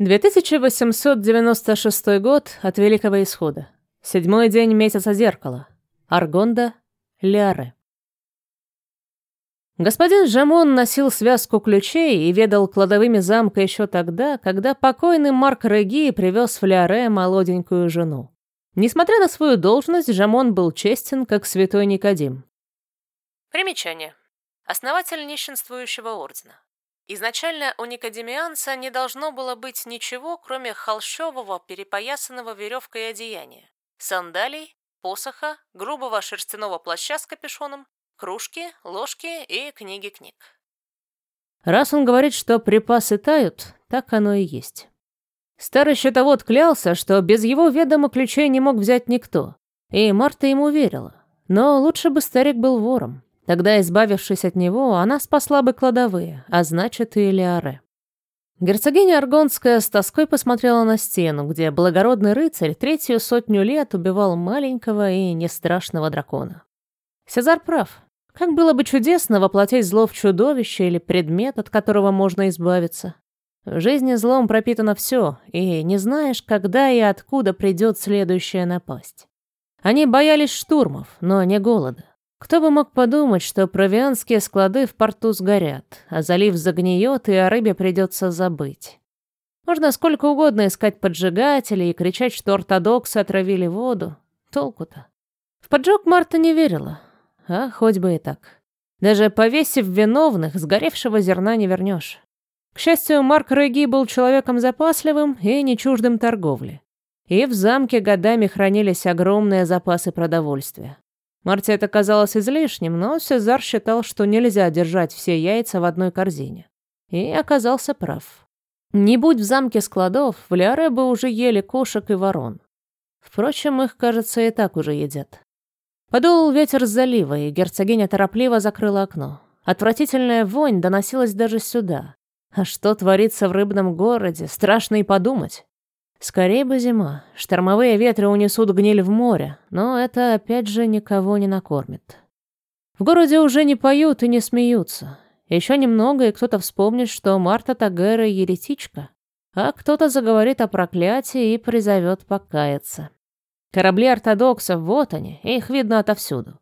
2896 год от Великого Исхода. Седьмой день месяца зеркала. Аргонда, Лиаре. Господин Жамон носил связку ключей и ведал кладовыми замка еще тогда, когда покойный Марк Реги привез в Лиаре молоденькую жену. Несмотря на свою должность, Жамон был честен, как святой Никодим. Примечание. Основатель нищенствующего ордена. Изначально у никодемианца не должно было быть ничего, кроме холщового, перепоясанного веревкой одеяния, сандалий, посоха, грубого шерстяного плаща с капюшоном, кружки, ложки и книги книг. Раз он говорит, что припасы тают, так оно и есть. Старый счетовод клялся, что без его ведома ключей не мог взять никто, и Марта ему верила. Но лучше бы старик был вором. Тогда, избавившись от него, она спасла бы кладовые, а значит и Элиаре. Герцогиня Аргонская с тоской посмотрела на стену, где благородный рыцарь третью сотню лет убивал маленького и нестрашного дракона. Сезар прав. Как было бы чудесно воплотить зло в чудовище или предмет, от которого можно избавиться. В жизни злом пропитано все, и не знаешь, когда и откуда придет следующая напасть. Они боялись штурмов, но не голода. Кто бы мог подумать, что провианские склады в порту сгорят, а залив загниет, и о рыбе придется забыть. Можно сколько угодно искать поджигателей и кричать, что ортодоксы отравили воду. Толку-то. В поджог Марта не верила. А хоть бы и так. Даже повесив виновных, сгоревшего зерна не вернешь. К счастью, Марк Реги был человеком запасливым и не чуждым торговли. И в замке годами хранились огромные запасы продовольствия. Марте это казалось излишним, но Сезар считал, что нельзя держать все яйца в одной корзине. И оказался прав. Не будь в замке складов, в Лиаре бы уже ели кошек и ворон. Впрочем, их, кажется, и так уже едят. Подул ветер с залива, и герцогиня торопливо закрыла окно. Отвратительная вонь доносилась даже сюда. А что творится в рыбном городе, страшно и подумать. Скорее бы зима. Штормовые ветры унесут гниль в море, но это опять же никого не накормит. В городе уже не поют и не смеются. Еще немного, и кто-то вспомнит, что Марта Тагера еретичка, а кто-то заговорит о проклятии и призовет покаяться. Корабли ортодоксов, вот они, их видно отовсюду.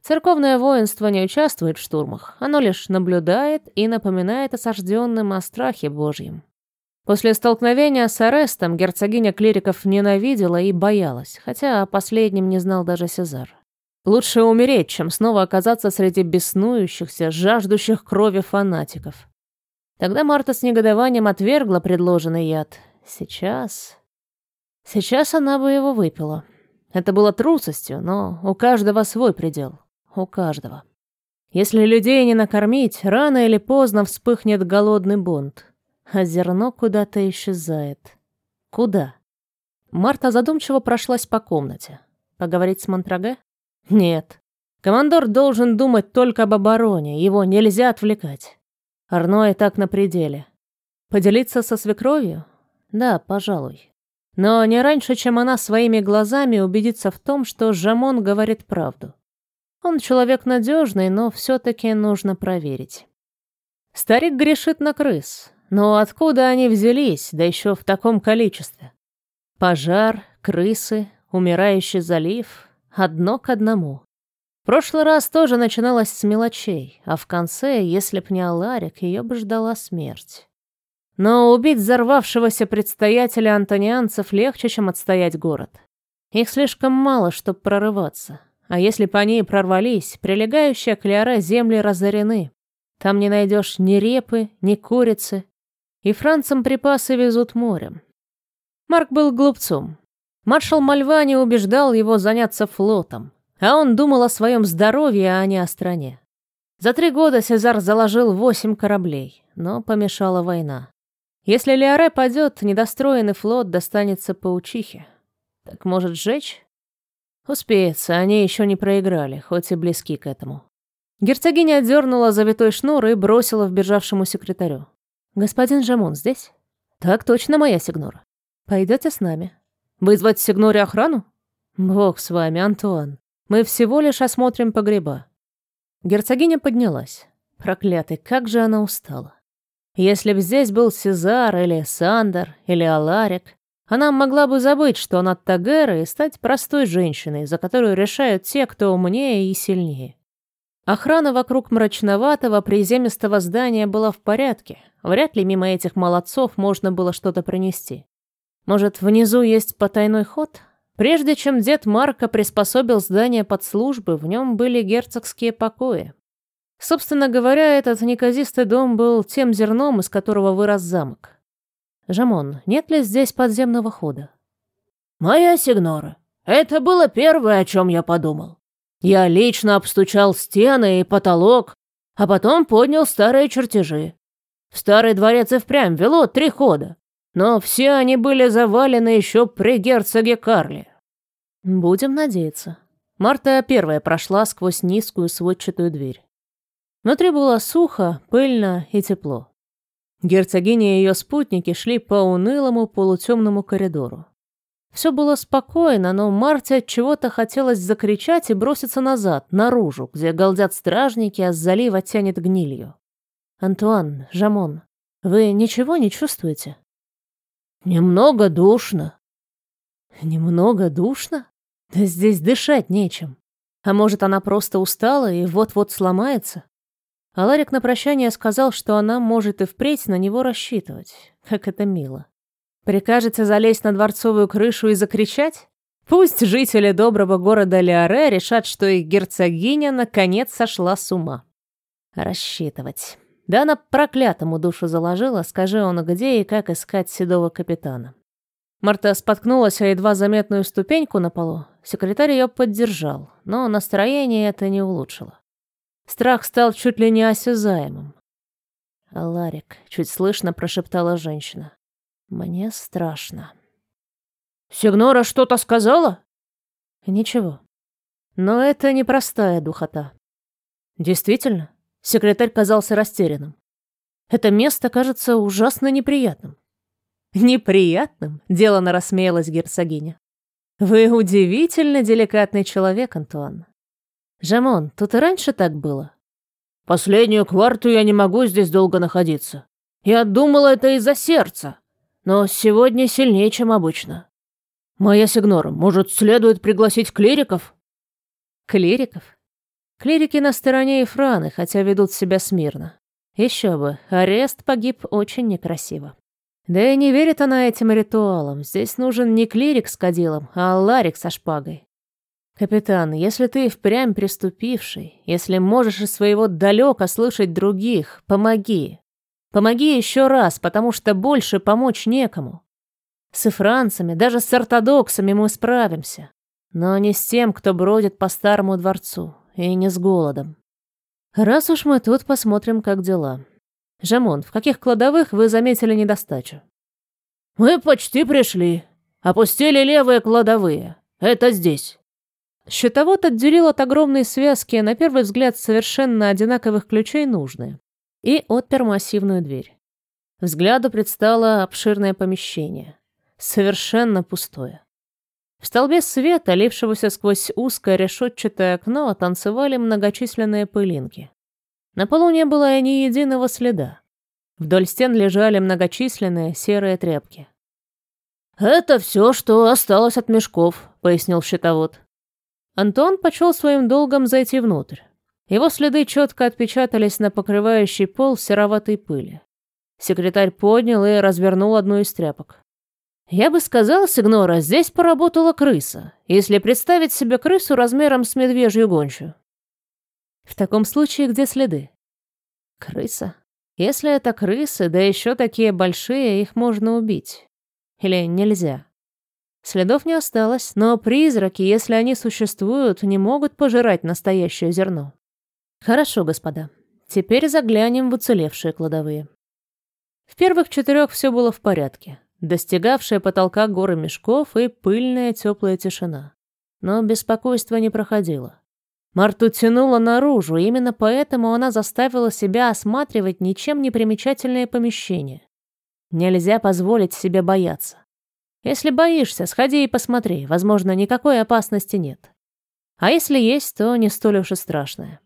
Церковное воинство не участвует в штурмах, оно лишь наблюдает и напоминает осажденным о страхе Божьем. После столкновения с Арестом герцогиня клириков ненавидела и боялась, хотя о последнем не знал даже Сезар. Лучше умереть, чем снова оказаться среди беснующихся, жаждущих крови фанатиков. Тогда Марта с негодованием отвергла предложенный яд. Сейчас... Сейчас она бы его выпила. Это было трусостью, но у каждого свой предел. У каждого. Если людей не накормить, рано или поздно вспыхнет голодный бунт а зерно куда-то исчезает. Куда? Марта задумчиво прошлась по комнате. Поговорить с Монтраге? Нет. Командор должен думать только об обороне, его нельзя отвлекать. Арно и так на пределе. Поделиться со свекровью? Да, пожалуй. Но не раньше, чем она своими глазами убедится в том, что Жамон говорит правду. Он человек надежный, но все-таки нужно проверить. Старик грешит на крыс, но откуда они взялись, да еще в таком количестве? Пожар, крысы, умирающий залив — одно к одному. В прошлый раз тоже начиналось с мелочей, а в конце, если б не Аларик, ее бы ждала смерть. Но убить взорвавшегося предстоятеля антонианцев легче, чем отстоять город. Их слишком мало, чтобы прорываться. А если по ней прорвались, прилегающие к Лиаре земли разорены. Там не найдешь ни репы, ни курицы, и францам припасы везут морем. Марк был глупцом. Маршал Мальвани убеждал его заняться флотом, а он думал о своем здоровье, а не о стране. За три года Сезар заложил восемь кораблей, но помешала война. Если Леоре падет, недостроенный флот достанется паучихе. Так может сжечь? Успеется, они еще не проиграли, хоть и близки к этому. Герцогиня отдернула завитой шнур и бросила в бежавшему секретарю. «Господин Жамон здесь?» «Так точно, моя Сигнора. Пойдете с нами?» «Вызвать Сигноре охрану?» «Бог с вами, Антуан. Мы всего лишь осмотрим погреба». Герцогиня поднялась. Проклятый, как же она устала. Если б здесь был Сезар или Сандер или Аларик, она могла бы забыть, что она Тагера, и стать простой женщиной, за которую решают те, кто умнее и сильнее. Охрана вокруг мрачноватого, приземистого здания была в порядке. Вряд ли мимо этих молодцов можно было что-то пронести. Может, внизу есть потайной ход? Прежде чем дед Марко приспособил здание под службы, в нем были герцогские покои. Собственно говоря, этот неказистый дом был тем зерном, из которого вырос замок. Жамон, нет ли здесь подземного хода? Моя сигнора, это было первое, о чем я подумал. Я лично обстучал стены и потолок, а потом поднял старые чертежи. В старый дворец и впрямь вело три хода, но все они были завалены еще при герцоге Карле. Будем надеяться. Марта первая прошла сквозь низкую сводчатую дверь. Внутри было сухо, пыльно и тепло. Герцогиня и ее спутники шли по унылому полутемному коридору. Все было спокойно, но Марте от чего-то хотелось закричать и броситься назад, наружу, где галдят стражники, а с залива тянет гнилью. «Антуан, Жамон, вы ничего не чувствуете?» «Немного душно». «Немного душно? Да здесь дышать нечем. А может, она просто устала и вот-вот сломается?» А Ларик на прощание сказал, что она может и впредь на него рассчитывать. Как это мило. Прикажете залезть на дворцовую крышу и закричать? Пусть жители доброго города Леоре решат, что их герцогиня наконец сошла с ума. Рассчитывать. Да она проклятому душу заложила, скажи он, где и как искать седого капитана. Марта споткнулась о едва заметную ступеньку на полу. Секретарь ее поддержал, но настроение это не улучшило. Страх стал чуть ли не осязаемым. «Ларик», — чуть слышно прошептала женщина. «Мне страшно». «Сигнора что-то сказала?» «Ничего. Но это непростая духота». «Действительно?» — секретарь казался растерянным. «Это место кажется ужасно неприятным». «Неприятным?» — делано рассмеялась герцогиня. «Вы удивительно деликатный человек, Антуан. «Жамон, тут и раньше так было?» «Последнюю кварту я не могу здесь долго находиться. Я думала, это из-за сердца, но сегодня сильнее, чем обычно. Моя сигнора, может, следует пригласить клириков?» «Клириков?» Клирики на стороне Ефраны, хотя ведут себя смирно. Еще бы, арест погиб очень некрасиво. Да и не верит она этим ритуалам. Здесь нужен не клирик с кадилом, а ларик со шпагой. «Капитан, если ты впрямь приступивший, если можешь из своего далека слышать других, помоги. Помоги еще раз, потому что больше помочь некому. С францами, даже с ортодоксами мы справимся, но не с тем, кто бродит по старому дворцу, и не с голодом. Раз уж мы тут, посмотрим, как дела. Жамон, в каких кладовых вы заметили недостачу?» «Мы почти пришли. Опустили левые кладовые. Это здесь». Счетовод отделил от огромной связки, на первый взгляд, совершенно одинаковых ключей нужные, и отпер массивную дверь. Взгляду предстало обширное помещение, совершенно пустое. В столбе света, лившегося сквозь узкое решетчатое окно, танцевали многочисленные пылинки. На полу не было ни единого следа. Вдоль стен лежали многочисленные серые тряпки. «Это все, что осталось от мешков», — пояснил счетовод. Антон почел своим долгом зайти внутрь. Его следы четко отпечатались на покрывающей пол сероватой пыли. Секретарь поднял и развернул одну из тряпок. «Я бы сказал, Сигнора, здесь поработала крыса, если представить себе крысу размером с медвежью гончую». «В таком случае где следы?» «Крыса. Если это крысы, да еще такие большие, их можно убить. Или нельзя?» Следов не осталось, но призраки, если они существуют, не могут пожирать настоящее зерно. Хорошо, господа. Теперь заглянем в уцелевшие кладовые. В первых четырех все было в порядке. Достигавшая потолка горы мешков и пыльная теплая тишина. Но беспокойство не проходило. Марту тянуло наружу, именно поэтому она заставила себя осматривать ничем не примечательное помещение. Нельзя позволить себе бояться. Если боишься, сходи и посмотри, возможно, никакой опасности нет. А если есть, то не столь уж и страшная.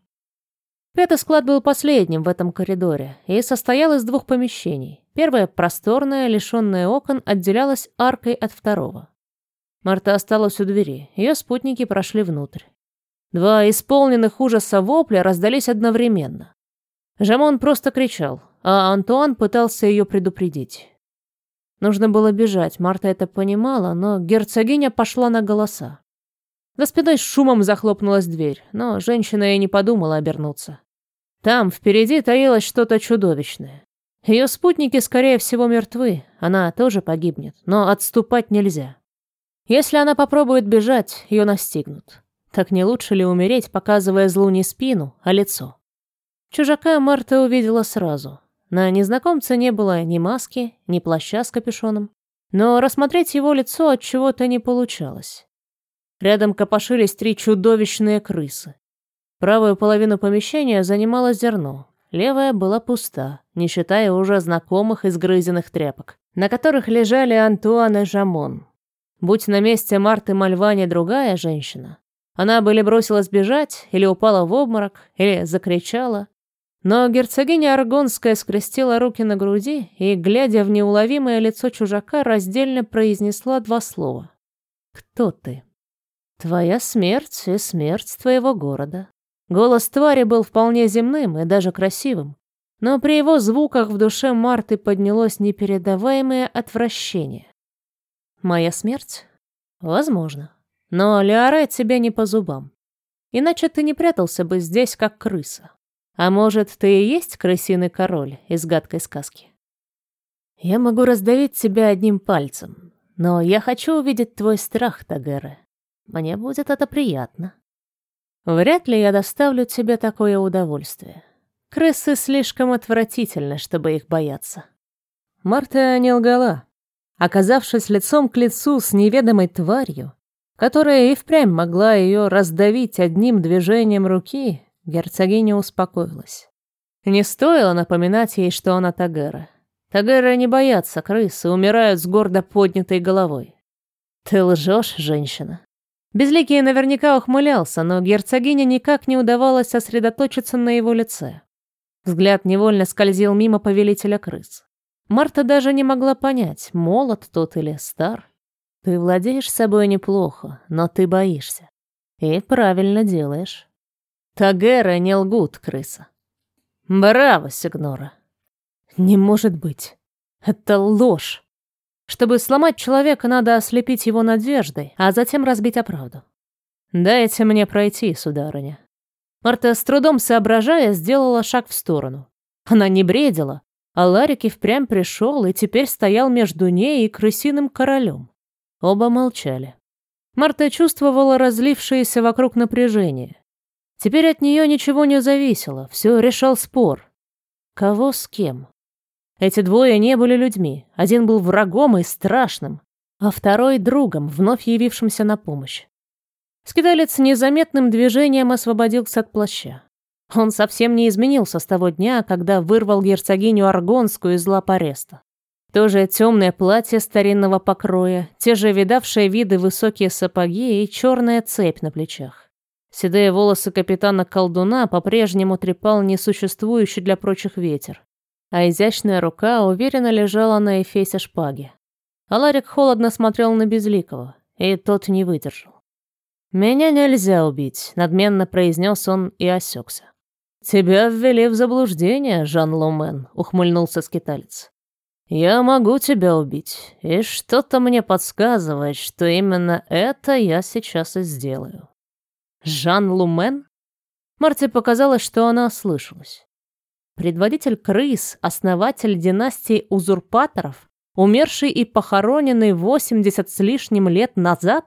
Пятый склад был последним в этом коридоре и состоял из двух помещений. Первое, просторное, лишенное окон, отделялось аркой от второго. Марта осталась у двери, ее спутники прошли внутрь. Два исполненных ужаса вопля раздались одновременно. Жамон просто кричал, а Антуан пытался ее предупредить. Нужно было бежать, Марта это понимала, но герцогиня пошла на голоса. За спиной шумом захлопнулась дверь, но женщина и не подумала обернуться. Там впереди таилось что-то чудовищное. Ее спутники, скорее всего, мертвы, она тоже погибнет, но отступать нельзя. Если она попробует бежать, ее настигнут. Так не лучше ли умереть, показывая злу не спину, а лицо? Чужака Марта увидела сразу. На незнакомце не было ни маски, ни плаща с капюшоном, но рассмотреть его лицо от чего-то не получалось. Рядом копошились три чудовищные крысы. Правую половину помещения занимало зерно, левая была пуста, не считая уже знакомых изгрызенных тряпок, на которых лежали Антуан и Жамон. Будь на месте Марты Мальвани другая женщина, она бы или бросилась бежать, или упала в обморок, или закричала. Но герцогиня Аргонская скрестила руки на груди и, глядя в неуловимое лицо чужака, раздельно произнесла два слова. «Кто ты?» «Твоя смерть и смерть твоего города». Голос твари был вполне земным и даже красивым, но при его звуках в душе Марты поднялось непередаваемое отвращение. «Моя смерть? Возможно. Но Леорет тебе не по зубам. Иначе ты не прятался бы здесь, как крыса. А может, ты и есть крысиный король из гадкой сказки? Я могу раздавить тебя одним пальцем, но я хочу увидеть твой страх, Тагера. Мне будет это приятно. Вряд ли я доставлю тебе такое удовольствие. Крысы слишком отвратительны, чтобы их бояться. Марта не лгала. Оказавшись лицом к лицу с неведомой тварью, которая и впрямь могла ее раздавить одним движением руки, Герцогиня успокоилась. Не стоило напоминать ей, что она Тагера. Тагеры не боятся крысы, умирают с гордо поднятой головой. Ты лжешь, женщина. Безликий наверняка ухмылялся, но герцогине никак не удавалось сосредоточиться на его лице. Взгляд невольно скользил мимо повелителя крыс. Марта даже не могла понять, молод тот или стар. Ты владеешь собой неплохо, но ты боишься. И правильно делаешь. Тагера не лгут, крыса. Браво, Сигнора. Не может быть. Это ложь. Чтобы сломать человека, надо ослепить его надеждой, а затем разбить о правду. Дайте мне пройти, сударыня. Марта, с трудом соображая, сделала шаг в сторону. Она не бредила, а Ларик и впрямь пришел и теперь стоял между ней и крысиным королем. Оба молчали. Марта чувствовала разлившееся вокруг напряжение. Теперь от нее ничего не зависело, все решал спор. Кого с кем? Эти двое не были людьми. Один был врагом и страшным, а второй — другом, вновь явившимся на помощь. Скидалец незаметным движением освободился от плаща. Он совсем не изменился с того дня, когда вырвал герцогиню Аргонскую из лап ареста. То же темное платье старинного покроя, те же видавшие виды высокие сапоги и черная цепь на плечах. Седые волосы капитана-колдуна по-прежнему трепал несуществующий для прочих ветер, а изящная рука уверенно лежала на эфесе шпаги. Аларик холодно смотрел на Безликого, и тот не выдержал. «Меня нельзя убить», — надменно произнес он и осекся. «Тебя ввели в заблуждение, Жан Ломен», — ухмыльнулся скиталец. «Я могу тебя убить, и что-то мне подсказывает, что именно это я сейчас и сделаю». Жан Лумен? Марте показалось, что она ослышалась. Предводитель крыс, основатель династии узурпаторов, умерший и похороненный 80 с лишним лет назад?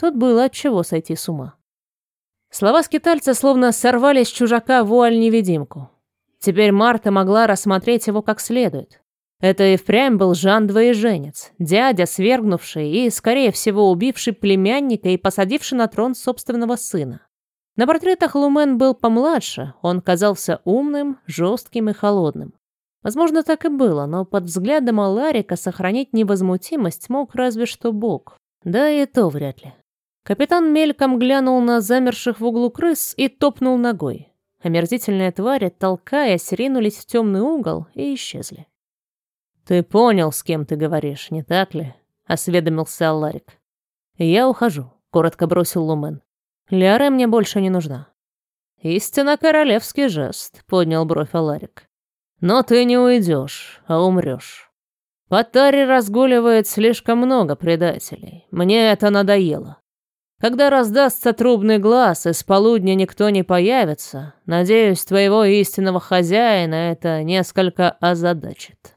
Тут было от чего сойти с ума. Слова скитальца словно сорвали с чужака вуаль-невидимку. Теперь Марта могла рассмотреть его как следует. Это и впрямь был Жан Двоеженец, дядя, свергнувший и, скорее всего, убивший племянника и посадивший на трон собственного сына. На портретах Лумен был помладше, он казался умным, жестким и холодным. Возможно, так и было, но под взглядом Аларика сохранить невозмутимость мог разве что Бог. Да и то вряд ли. Капитан мельком глянул на замерших в углу крыс и топнул ногой. Омерзительные твари, толкаясь, ринулись в темный угол и исчезли. «Ты понял, с кем ты говоришь, не так ли?» — осведомился Алларик. «Я ухожу», — коротко бросил Лумен. «Ляре мне больше не нужна». «Истинно королевский жест», — поднял бровь Аларик. «Но ты не уйдешь, а умрешь. По Таре разгуливает слишком много предателей. Мне это надоело. Когда раздастся трубный глаз и с полудня никто не появится, надеюсь, твоего истинного хозяина это несколько озадачит».